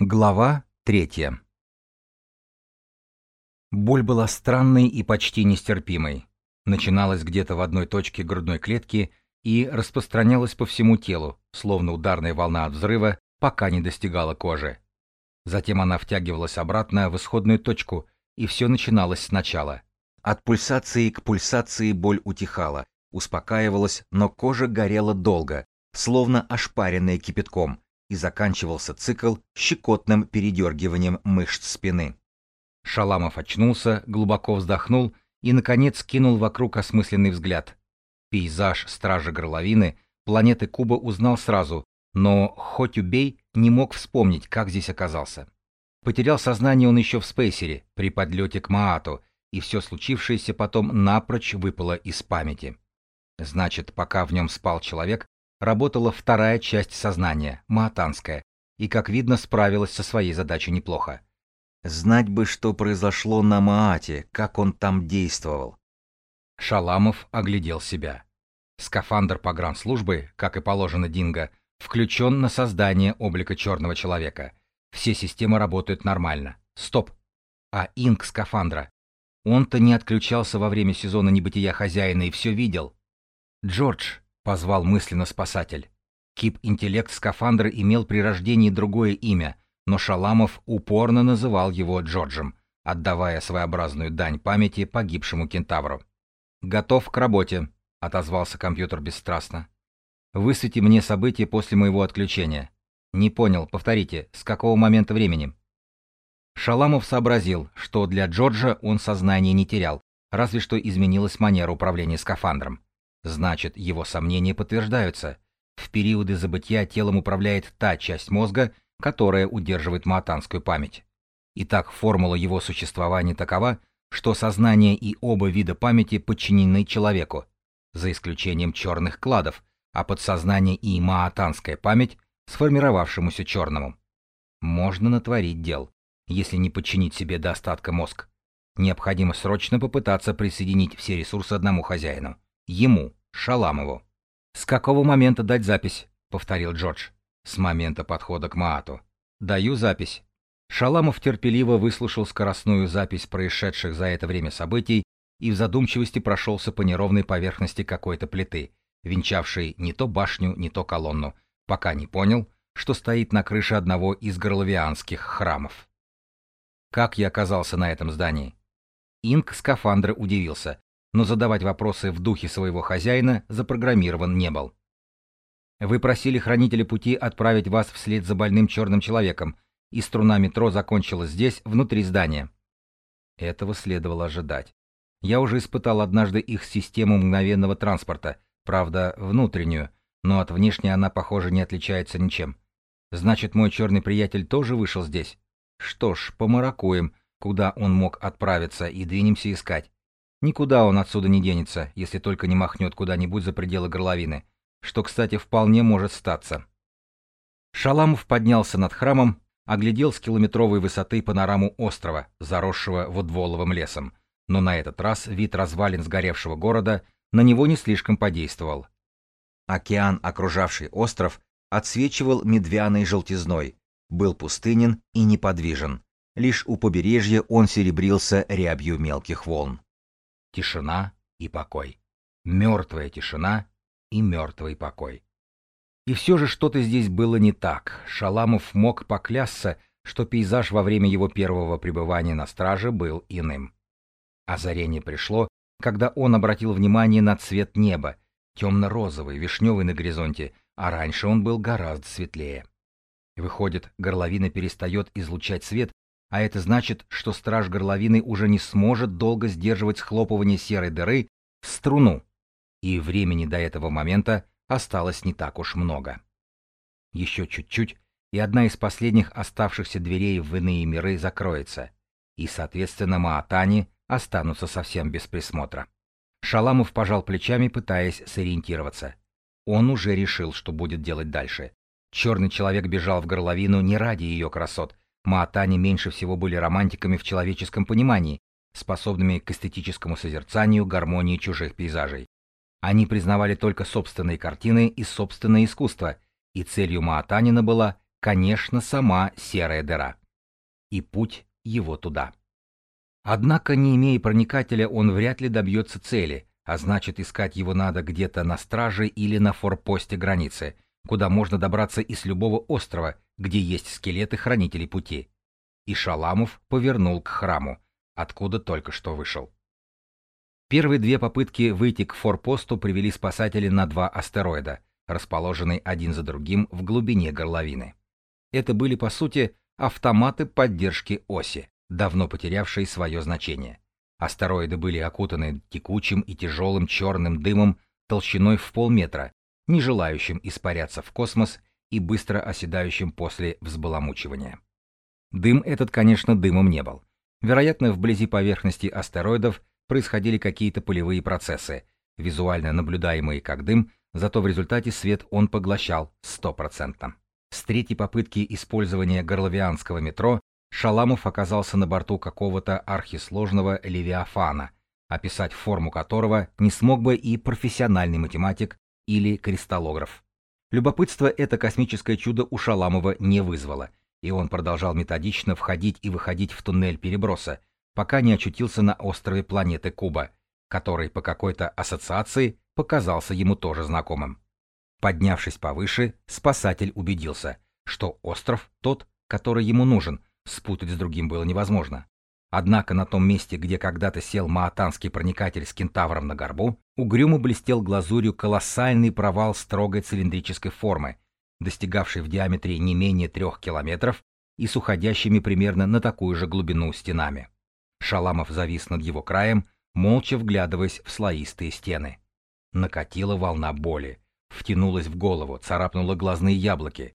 Глава третья. Боль была странной и почти нестерпимой. Начиналась где-то в одной точке грудной клетки и распространялась по всему телу, словно ударная волна от взрыва, пока не достигала кожи. Затем она втягивалась обратно в исходную точку, и все начиналось сначала. От пульсации к пульсации боль утихала, успокаивалась, но кожа горела долго, словно ошпаренная кипятком, и заканчивался цикл щекотным передергиванием мышц спины. Шаламов очнулся, глубоко вздохнул и, наконец, кинул вокруг осмысленный взгляд. Пейзаж Стражи Горловины планеты Куба узнал сразу, но, хоть убей, не мог вспомнить, как здесь оказался. Потерял сознание он еще в спейсере, при подлете к Маату, и все случившееся потом напрочь выпало из памяти. Значит, пока в нем спал человек, работала вторая часть сознания, маатанская, и, как видно, справилась со своей задачей неплохо. Знать бы, что произошло на Маате, как он там действовал. Шаламов оглядел себя. Скафандр погранслужбы, как и положено Динго, включен на создание облика черного человека. Все системы работают нормально. Стоп. А инк скафандра? Он-то не отключался во время сезона небытия хозяина и все видел. Джордж, позвал мысленно спасатель. Кип-интеллект скафандра имел при рождении другое имя, но Шаламов упорно называл его Джорджем, отдавая своеобразную дань памяти погибшему кентавру. «Готов к работе», — отозвался компьютер бесстрастно. «Высвети мне события после моего отключения». «Не понял, повторите, с какого момента времени?» Шаламов сообразил, что для Джорджа он сознание не терял, разве что изменилась манера управления скафандром. Значит, его сомнения подтверждаются. В периоды забытия телом управляет та часть мозга, которая удерживает маатанскую память. Итак, формула его существования такова, что сознание и оба вида памяти подчинены человеку, за исключением черных кладов, а подсознание и маатанская память сформировавшемуся черному. Можно натворить дел, если не подчинить себе до остатка мозг. Необходимо срочно попытаться присоединить все ресурсы одному хозяину. Ему, Шаламову. «С какого момента дать запись?» — повторил Джордж. «С момента подхода к Маату. Даю запись». Шаламов терпеливо выслушал скоростную запись происшедших за это время событий и в задумчивости прошелся по неровной поверхности какой-то плиты, венчавшей не то башню, не то колонну, пока не понял, что стоит на крыше одного из горловианских храмов. Как я оказался на этом здании? Инк скафандра удивился, но задавать вопросы в духе своего хозяина запрограммирован не был. Вы просили хранителя пути отправить вас вслед за больным черным человеком, и струна метро закончилась здесь, внутри здания. Этого следовало ожидать. Я уже испытал однажды их систему мгновенного транспорта, правда, внутреннюю, но от внешней она, похоже, не отличается ничем. Значит, мой черный приятель тоже вышел здесь? Что ж, помаракуем, куда он мог отправиться, и двинемся искать. Никуда он отсюда не денется, если только не махнет куда-нибудь за пределы горловины, что, кстати, вполне может статься. Шаламов поднялся над храмом, оглядел с километровой высоты панораму острова, заросшего водволовым лесом, но на этот раз вид развалин сгоревшего города на него не слишком подействовал. Океан, окружавший остров, отсвечивал медвяной желтизной, был пустынен и неподвижен. Лишь у побережья он серебрился рябью мелких волн. Тишина и покой. Мертвая тишина и мертвый покой. И все же что-то здесь было не так. Шаламов мог поклясться, что пейзаж во время его первого пребывания на страже был иным. Озарение пришло, когда он обратил внимание на цвет неба, темно-розовый, вишневый на горизонте, а раньше он был гораздо светлее. Выходит, горловина перестает излучать свет, а это значит, что страж горловины уже не сможет долго сдерживать схлопывание серой дыры в струну, и времени до этого момента осталось не так уж много. Еще чуть-чуть, и одна из последних оставшихся дверей в иные миры закроется, и, соответственно, Маатани останутся совсем без присмотра. Шаламов пожал плечами, пытаясь сориентироваться. Он уже решил, что будет делать дальше. Черный человек бежал в горловину не ради ее красот, Маатани меньше всего были романтиками в человеческом понимании, способными к эстетическому созерцанию гармонии чужих пейзажей. Они признавали только собственные картины и собственное искусство, и целью Маатанина была конечно, сама серая дыра. И путь его туда. Однако, не имея проникателя, он вряд ли добьется цели, а значит, искать его надо где-то на страже или на форпосте границы, куда можно добраться из любого острова, где есть скелеты хранителей пути. И Шаламов повернул к храму, откуда только что вышел. Первые две попытки выйти к форпосту привели спасатели на два астероида, расположенные один за другим в глубине горловины. Это были, по сути, автоматы поддержки оси, давно потерявшие свое значение. Астероиды были окутаны текучим и тяжелым черным дымом толщиной в полметра, не желающим испаряться в космос и быстро оседающим после взбаламучивания. Дым этот, конечно, дымом не был. Вероятно, вблизи поверхности астероидов происходили какие-то полевые процессы, визуально наблюдаемые как дым, зато в результате свет он поглощал стопроцентно. С третьей попытки использования горловианского метро Шаламов оказался на борту какого-то архисложного левиафана, описать форму которого не смог бы и профессиональный математик или кристаллограф. Любопытство это космическое чудо у Шаламова не вызвало, и он продолжал методично входить и выходить в туннель переброса, пока не очутился на острове планеты Куба, который по какой-то ассоциации показался ему тоже знакомым. Поднявшись повыше, спасатель убедился, что остров тот, который ему нужен, спутать с другим было невозможно. Однако на том месте, где когда-то сел маатанский проникатель с кентавром на горбу, угрюмо блестел глазурью колоссальный провал строгой цилиндрической формы, достигавший в диаметре не менее трех километров и с уходящими примерно на такую же глубину стенами. Шаламов завис над его краем, молча вглядываясь в слоистые стены. Накатила волна боли, втянулась в голову, царапнула глазные яблоки.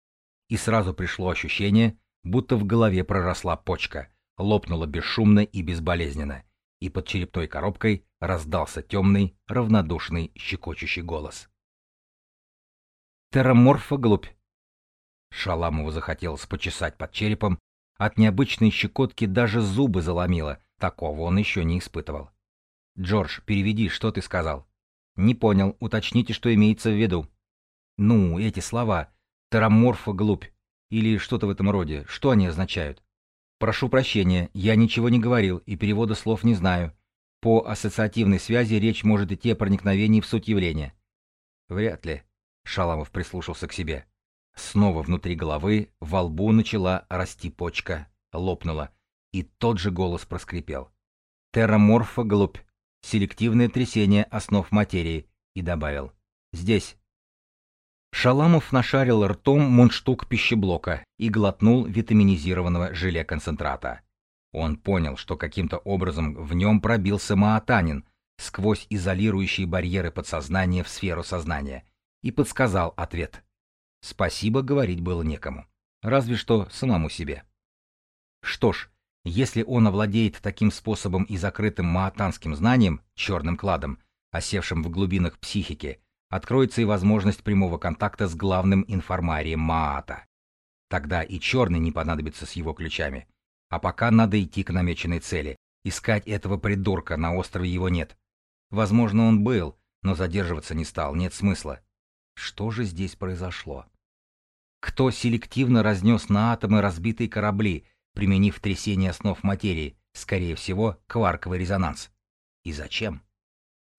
И сразу пришло ощущение, будто в голове проросла почка, лопнула бесшумно и безболезненно, и под черепной коробкой раздался темный, равнодушный, щекочущий голос. «Терраморфа глубь!» Шаламову захотелось почесать под черепом, от необычной щекотки даже зубы заломило, Такого он еще не испытывал. «Джордж, переведи, что ты сказал?» «Не понял. Уточните, что имеется в виду». «Ну, эти слова. Тераморфа глупь. Или что-то в этом роде. Что они означают?» «Прошу прощения, я ничего не говорил и перевода слов не знаю. По ассоциативной связи речь может идти о проникновении в суть явления». «Вряд ли», — Шаламов прислушался к себе. Снова внутри головы во лбу начала расти почка, лопнула и тот же голос проскрипел. Терраморфа глубь. Селективное трясение основ материи. И добавил. Здесь. Шаламов нашарил ртом мундштук пищеблока и глотнул витаминизированного желе-концентрата. Он понял, что каким-то образом в нем пробился маатанин сквозь изолирующие барьеры подсознания в сферу сознания, и подсказал ответ. Спасибо говорить было некому. Разве что самому себе. Что ж, если он овладеет таким способом и закрытым маатанским знанием, черным кладом, осевшим в глубинах психики, откроется и возможность прямого контакта с главным информарием Маата. Тогда и черный не понадобится с его ключами. А пока надо идти к намеченной цели. Искать этого придурка, на острове его нет. Возможно, он был, но задерживаться не стал, нет смысла. Что же здесь произошло? Кто селективно разнес на атомы разбитые корабли, применив трясение основ материи, скорее всего, кварковый резонанс. И зачем?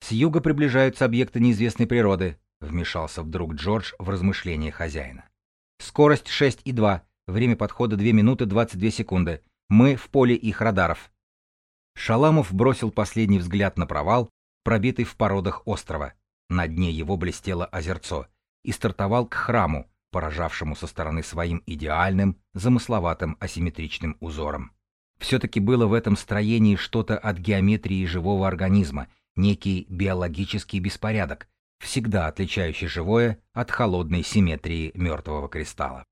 С юга приближаются объекты неизвестной природы, вмешался вдруг Джордж в размышления хозяина. Скорость 6,2, время подхода 2 минуты 22 секунды. Мы в поле их радаров. Шаламов бросил последний взгляд на провал, пробитый в породах острова. На дне его блестело озерцо, и стартовал к храму, поражавшему со стороны своим идеальным, замысловатым асимметричным узором. Все-таки было в этом строении что-то от геометрии живого организма, некий биологический беспорядок, всегда отличающий живое от холодной симметрии мертвого кристалла.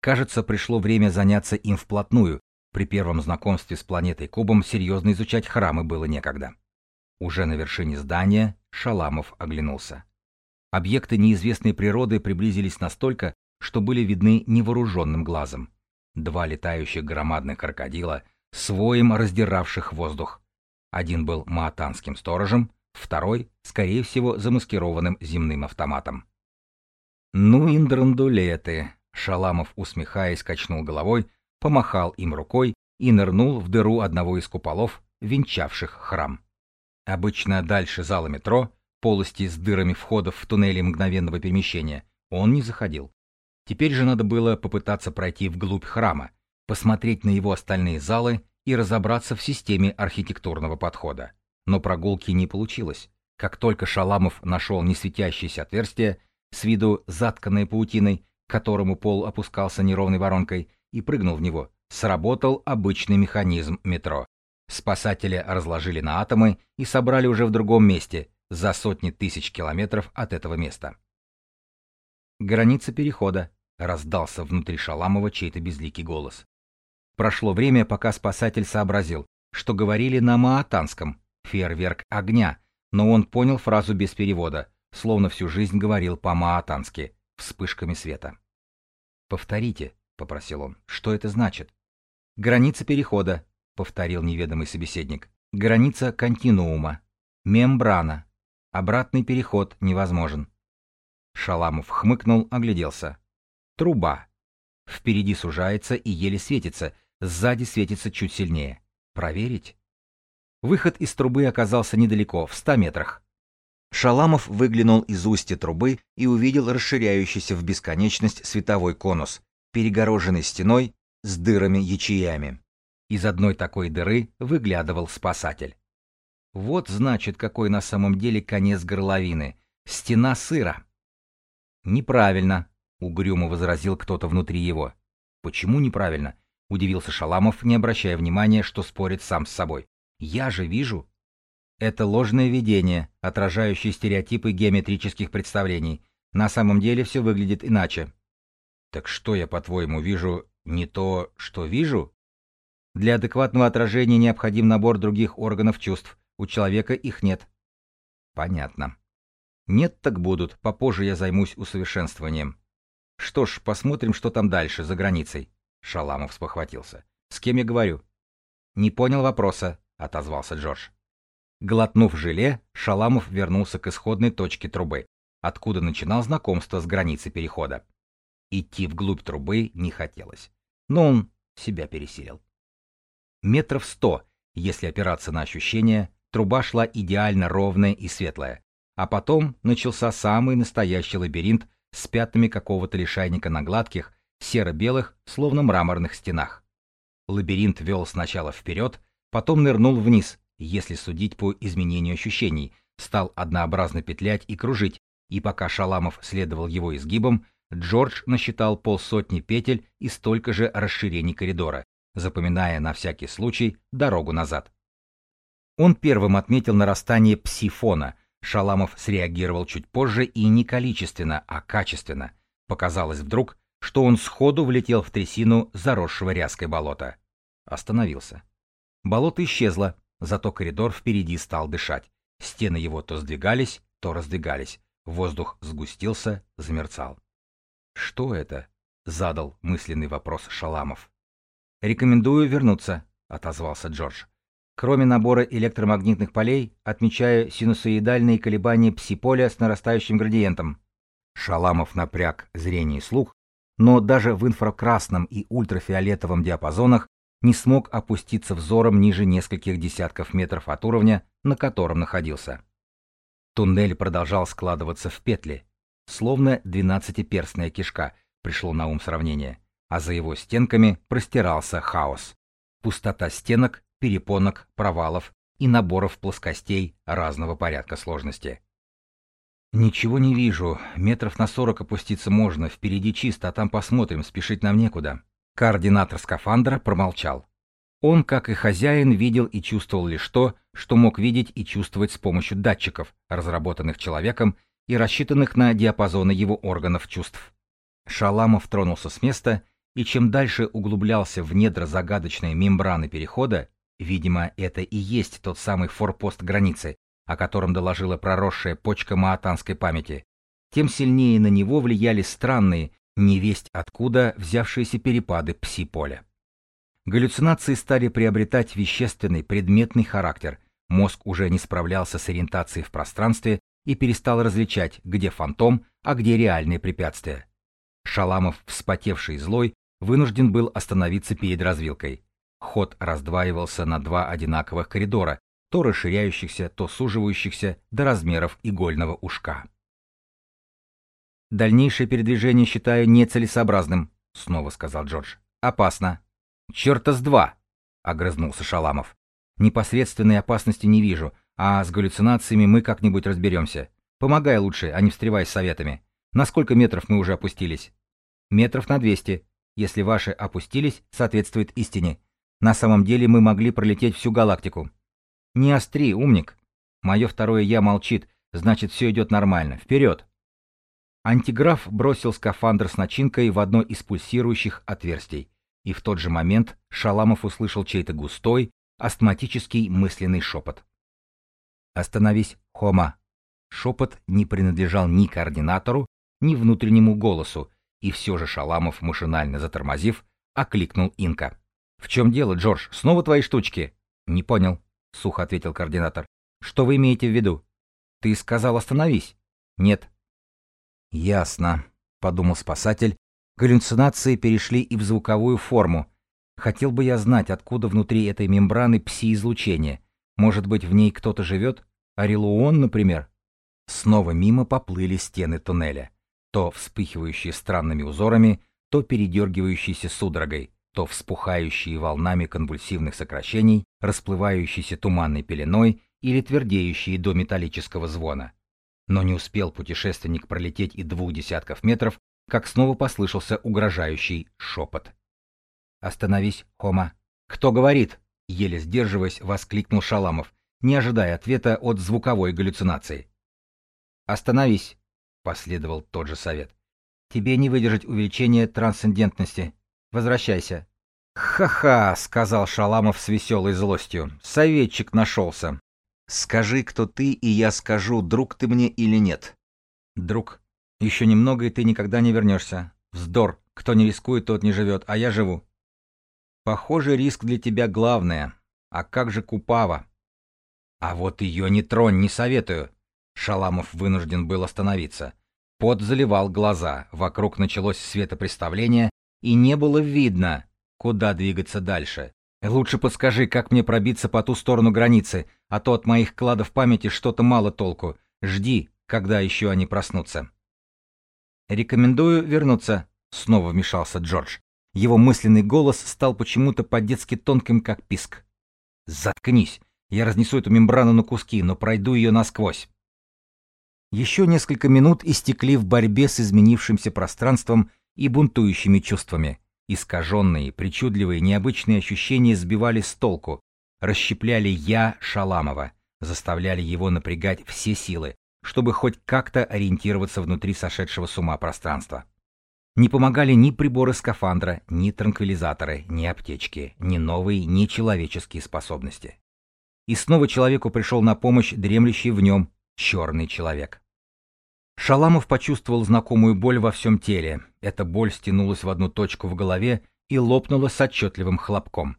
Кажется, пришло время заняться им вплотную, при первом знакомстве с планетой Кубом серьезно изучать храмы было некогда. Уже на вершине здания Шаламов оглянулся. Объекты неизвестной природы приблизились настолько, что были видны невооруженным глазом. Два летающих громадных крокодила, своим раздиравших воздух. Один был маатанским сторожем, второй, скорее всего, замаскированным земным автоматом. «Ну, индрандулеты!» Шаламов, усмехаясь, качнул головой, помахал им рукой и нырнул в дыру одного из куполов, венчавших храм. Обычно дальше зала метро, полости с дырами входов в туннели мгновенного перемещения, он не заходил. Теперь же надо было попытаться пройти вглубь храма, посмотреть на его остальные залы и разобраться в системе архитектурного подхода. Но прогулки не получилось. Как только Шаламов нашел несветящееся отверстие, с виду затканное паутиной, к которому пол опускался неровной воронкой, и прыгнул в него, сработал обычный механизм метро. Спасатели разложили на атомы и собрали уже в другом месте, за сотни тысяч километров от этого места. «Граница перехода», — раздался внутри Шаламова чей-то безликий голос. Прошло время, пока спасатель сообразил, что говорили на маатанском, фейерверк огня, но он понял фразу без перевода, словно всю жизнь говорил по-маатански, вспышками света. «Повторите», — попросил он, — «что это значит?» «Граница перехода», — повторил неведомый собеседник. «Граница континуума. Мембрана. Обратный переход невозможен». Шаламов хмыкнул, огляделся. «Труба. Впереди сужается и еле светится, сзади светится чуть сильнее. Проверить?» Выход из трубы оказался недалеко, в ста метрах. Шаламов выглянул из устья трубы и увидел расширяющийся в бесконечность световой конус, перегороженный стеной с дырами-ячеями. Из одной такой дыры выглядывал спасатель. Вот значит, какой на самом деле конец горловины. Стена сыра. Неправильно, угрюмо возразил кто-то внутри его. Почему неправильно? Удивился Шаламов, не обращая внимания, что спорит сам с собой. Я же вижу. Это ложное видение, отражающее стереотипы геометрических представлений. На самом деле все выглядит иначе. Так что я, по-твоему, вижу не то, что вижу? Для адекватного отражения необходим набор других органов чувств. У человека их нет. Понятно. Нет, так будут. Попозже я займусь усовершенствованием. Что ж, посмотрим, что там дальше, за границей. Шаламов спохватился. С кем я говорю? Не понял вопроса, отозвался Джордж. Глотнув желе, Шаламов вернулся к исходной точке трубы, откуда начинал знакомство с границей перехода. Идти вглубь трубы не хотелось, но он себя пересилил. Метров сто, если опираться на ощущения, труба шла идеально ровная и светлая, а потом начался самый настоящий лабиринт с пятнами какого-то лишайника на гладких, серо-белых, словно мраморных стенах. Лабиринт вел сначала вперед, потом нырнул вниз, если судить по изменению ощущений, стал однообразно петлять и кружить, и пока Шаламов следовал его изгибам, Джордж насчитал полсотни петель и столько же расширений коридора, запоминая на всякий случай дорогу назад. Он первым отметил нарастание псифона. Шаламов среагировал чуть позже и не количественно, а качественно. Показалось вдруг, что он сходу влетел в трясину заросшего ряской болота. Остановился. Болото исчезло, зато коридор впереди стал дышать. Стены его то сдвигались, то раздвигались. Воздух сгустился, замерцал. «Что это?» — задал мысленный вопрос Шаламов. «Рекомендую вернуться», — отозвался Джордж. Кроме набора электромагнитных полей, отмечаю синусоидальные колебания пси-поля с нарастающим градиентом. Шаламов напряг зрение и слух, но даже в инфракрасном и ультрафиолетовом диапазонах не смог опуститься взором ниже нескольких десятков метров от уровня, на котором находился. Туннель продолжал складываться в петли, словно двенадцатиперстная кишка, пришло на ум сравнение, а за его стенками простирался хаос. Пустота стенок, перепонок, провалов и наборов плоскостей разного порядка сложности. «Ничего не вижу. Метров на сорок опуститься можно, впереди чисто, а там посмотрим, спешить нам некуда». Координатор скафандра промолчал. Он, как и хозяин, видел и чувствовал лишь то, что мог видеть и чувствовать с помощью датчиков, разработанных человеком и рассчитанных на диапазоны его органов чувств. Шаламов тронулся с места, и чем дальше углублялся в недра загадочной мембраны перехода, видимо, это и есть тот самый форпост границы, о котором доложила проросшая почка маатанской памяти, тем сильнее на него влияли странные, невесть откуда взявшиеся перепады пси-поля. Галлюцинации стали приобретать вещественный, предметный характер, мозг уже не справлялся с ориентацией в пространстве и перестал различать, где фантом, а где реальные препятствия. Шаламов, вспотевший и злой, вынужден был остановиться перед развилкой. Ход раздваивался на два одинаковых коридора, то расширяющихся, то суживающихся до размеров игольного ушка. «Дальнейшее передвижение считаю нецелесообразным», — снова сказал Джордж. «Опасно». «Черта с два!» — огрызнулся Шаламов. «Непосредственной опасности не вижу, а с галлюцинациями мы как-нибудь разберемся. Помогай лучше, а не встревай с советами. На сколько метров мы уже опустились?» «Метров на двести. Если ваши опустились, соответствует истине. На самом деле мы могли пролететь всю галактику». «Не остри, умник. Мое второе «я» молчит, значит, все идет нормально. Вперед!» Антиграф бросил скафандр с начинкой в одно из пульсирующих отверстий, и в тот же момент Шаламов услышал чей-то густой, астматический мысленный шепот. «Остановись, Хома!» Шепот не принадлежал ни координатору, ни внутреннему голосу, и все же Шаламов, машинально затормозив, окликнул Инка. «В чем дело, Джордж? Снова твои штучки?» «Не понял», — сухо ответил координатор. «Что вы имеете в виду?» «Ты сказал остановись». «Нет». «Ясно», — подумал спасатель. Галлюцинации перешли и в звуковую форму. Хотел бы я знать, откуда внутри этой мембраны пси-излучение. Может быть, в ней кто-то живет? Орелуон, например? Снова мимо поплыли стены туннеля, то вспыхивающие странными узорами, то передергивающиеся судорогой, то вспухающие волнами конвульсивных сокращений, расплывающиеся туманной пеленой или твердеющие до металлического звона. Но не успел путешественник пролететь и двух десятков метров, как снова послышался угрожающий шепот. «Остановись, Хома!» «Кто говорит?» — еле сдерживаясь, воскликнул Шаламов, не ожидая ответа от звуковой галлюцинации. «Остановись», — последовал тот же совет. «Тебе не выдержать увеличения трансцендентности. Возвращайся». «Ха-ха», — сказал Шаламов с веселой злостью. «Советчик нашелся. Скажи, кто ты, и я скажу, друг ты мне или нет». «Друг, еще немного, и ты никогда не вернешься. Вздор. Кто не рискует, тот не живет, а я живу». «Похоже, риск для тебя главное. А как же Купава?» «А вот ее не тронь, не советую. Шаламов вынужден был остановиться. Пот заливал глаза, вокруг началось светопреставление, и не было видно, куда двигаться дальше. Лучше подскажи, как мне пробиться по ту сторону границы, а то от моих кладов памяти что-то мало толку. Жди, когда еще они проснутся. Рекомендую вернуться, снова вмешался Джордж. Его мысленный голос стал почему-то по-детски тонким, как писк. Заткнись. Я разнесу эту мембрану на куски, но пройду ее насквозь. Еще несколько минут истекли в борьбе с изменившимся пространством и бунтующими чувствами. Искаженные, причудливые, необычные ощущения сбивали с толку, расщепляли «я» Шаламова, заставляли его напрягать все силы, чтобы хоть как-то ориентироваться внутри сошедшего с ума пространства. Не помогали ни приборы скафандра, ни транквилизаторы, ни аптечки, ни новые, ни человеческие способности. И снова человеку пришел на помощь дремлющий в нем черный человек. Шаламов почувствовал знакомую боль во всем теле. Эта боль стянулась в одну точку в голове и лопнула с отчетливым хлопком.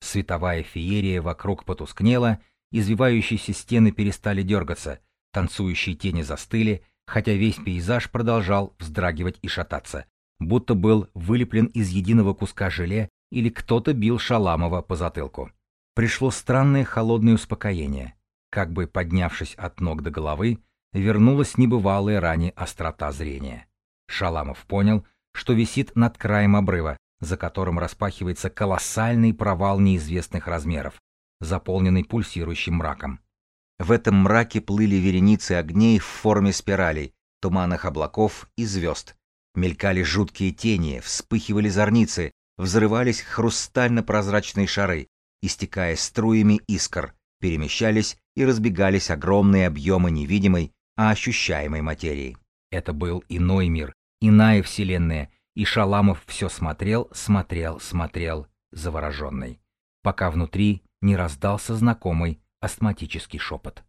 Световая феерия вокруг потускнела, извивающиеся стены перестали дергаться, танцующие тени застыли, хотя весь пейзаж продолжал вздрагивать и шататься, будто был вылеплен из единого куска желе или кто-то бил Шаламова по затылку. Пришло странное холодное успокоение. Как бы поднявшись от ног до головы, вернулась небывалая ранее острота зрения. Шаламов понял, что висит над краем обрыва, за которым распахивается колоссальный провал неизвестных размеров, заполненный пульсирующим мраком. В этом мраке плыли вереницы огней в форме спиралей, туманных облаков и звезд. Мелькали жуткие тени, вспыхивали зорницы, взрывались хрустально-прозрачные шары, истекая струями искр, перемещались и разбегались огромные объемы невидимой, а ощущаемой материи. Это был иной мир, иная вселенная, и Шаламов все смотрел, смотрел, смотрел, завороженный, пока внутри не раздался знакомый астматический шепот.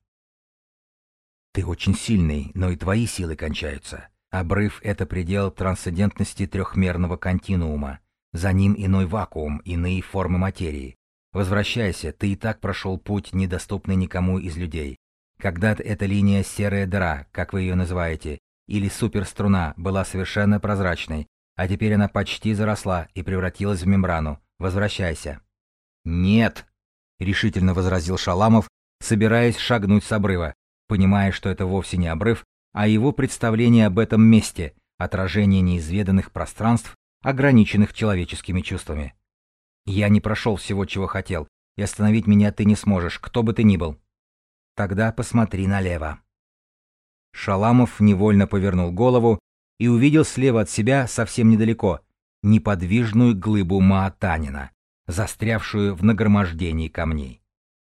«Ты очень сильный, но и твои силы кончаются. Обрыв — это предел трансцендентности трехмерного континуума. За ним иной вакуум, иные формы материи. Возвращайся, ты и так прошел путь, недоступный никому из людей. Когда-то эта линия серая дыра, как вы ее называете, или суперструна была совершенно прозрачной, а теперь она почти заросла и превратилась в мембрану. Возвращайся. Нет, решительно возразил Шаламов, собираясь шагнуть с обрыва, понимая, что это вовсе не обрыв, а его представление об этом месте, отражение неизведанных пространств, ограниченных человеческими чувствами. Я не прошел всего, чего хотел, и остановить меня ты не сможешь, кто бы ты ни был. Тогда посмотри налево. Шаламов невольно повернул голову и увидел слева от себя совсем недалеко неподвижную глыбу Маатанина, застрявшую в нагромождении камней.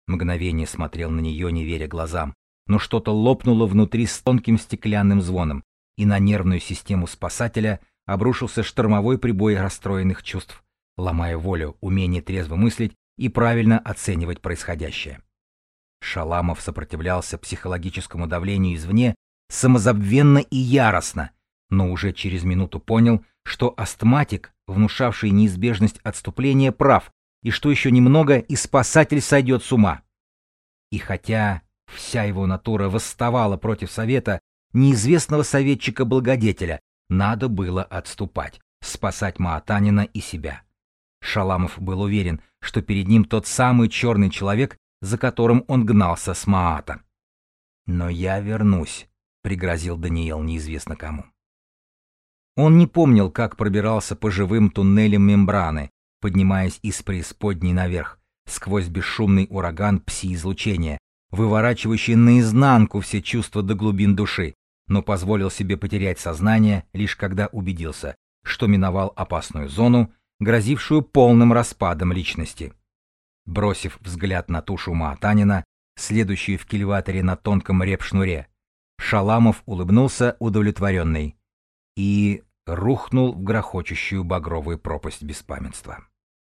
Мгновение смотрел на нее, не веря глазам, но что-то лопнуло внутри с тонким стеклянным звоном, и на нервную систему спасателя обрушился штормовой прибой расстроенных чувств, ломая волю, умение трезво мыслить и правильно оценивать происходящее. Шаламов сопротивлялся психологическому давлению извне самозабвенно и яростно, но уже через минуту понял, что астматик, внушавший неизбежность отступления, прав, и что еще немного, и спасатель сойдет с ума. И хотя вся его натура восставала против совета, неизвестного советчика-благодетеля, надо было отступать, спасать Маатанина и себя. Шаламов был уверен, что перед ним тот самый черный человек, за которым он гнался с Маата. «Но я вернусь», — пригрозил Даниил неизвестно кому. Он не помнил, как пробирался по живым туннелям мембраны, поднимаясь из преисподней наверх, сквозь бесшумный ураган пси-излучения, выворачивающий наизнанку все чувства до глубин души, но позволил себе потерять сознание, лишь когда убедился, что миновал опасную зону, грозившую полным распадом личности. Бросив взгляд на тушу Маатанина, следующую в кильваторе на тонком репшнуре, Шаламов улыбнулся удовлетворенный и рухнул в грохочущую багровую пропасть беспамятства.